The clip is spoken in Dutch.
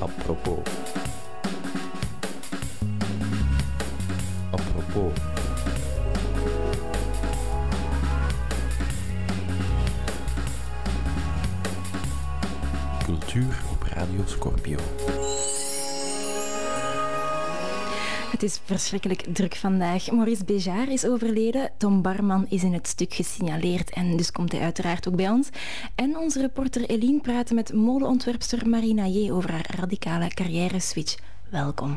Apropos. Apropos. Cultuur op Radio Scorpio. Het is verschrikkelijk druk vandaag. Maurice Béjart is overleden. Tom Barman is in het stuk gesignaleerd en dus komt hij uiteraard ook bij ons. En onze reporter Eline praat met modeontwerpster Marina J. over haar radicale carrière-switch. Welkom.